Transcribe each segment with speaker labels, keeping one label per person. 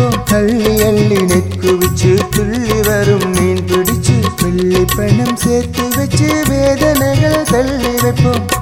Speaker 1: நிற்கும் அள்ளி அள்ளி நெற்குவிச்சு துள்ளி வரும். மீன் பிடிச்சு வெள்ளி பணம் சேர்த்து வச்சு வேதனைகள் தள்ளி வைப்போம்.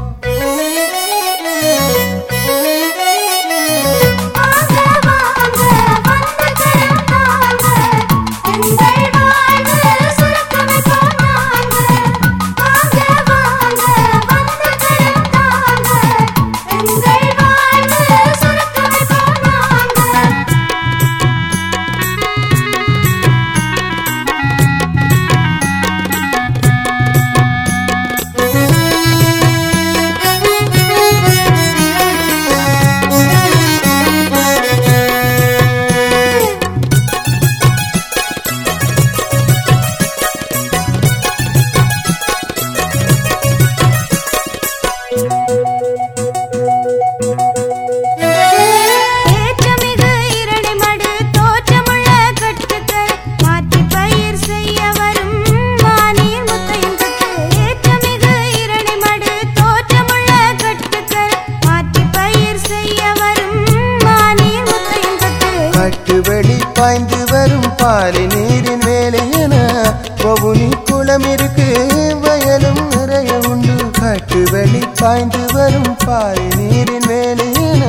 Speaker 1: காட்டு வழி பாய்ந்து வரும் பாறை நீரின் வேலையென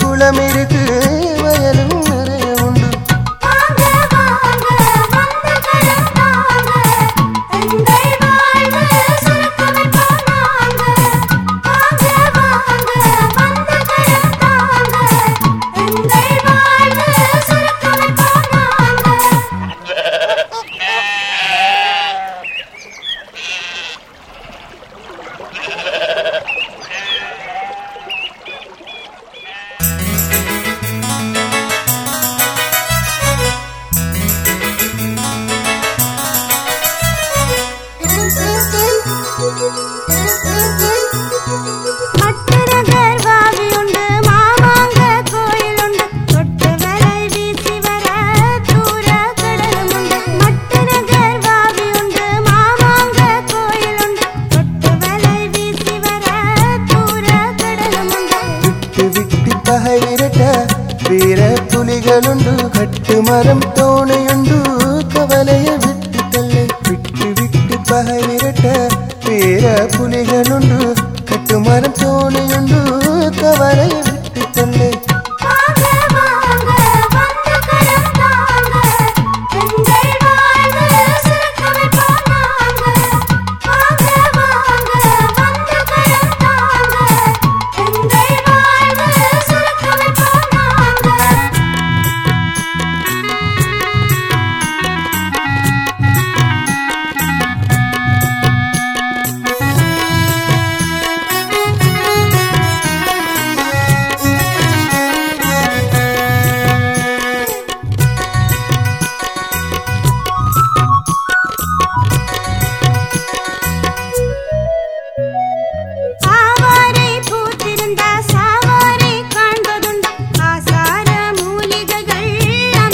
Speaker 1: குளம் இருக்கு.
Speaker 2: Ha ha ha.
Speaker 1: നെഞ്ചാകെ വിരട്ട വീര പുലികളുണ്ടു കട്ടുമരം തോണിയുണ്ടു കവലയെ വിട്ടു തള്ളി വിട്ടു വിട്ടു പഹ വിരട്ട വീര പുലികളുണ്ടു കട്ടുമരം തോണിയുണ്ടു കവലയെ വിട്ടു തള്ളി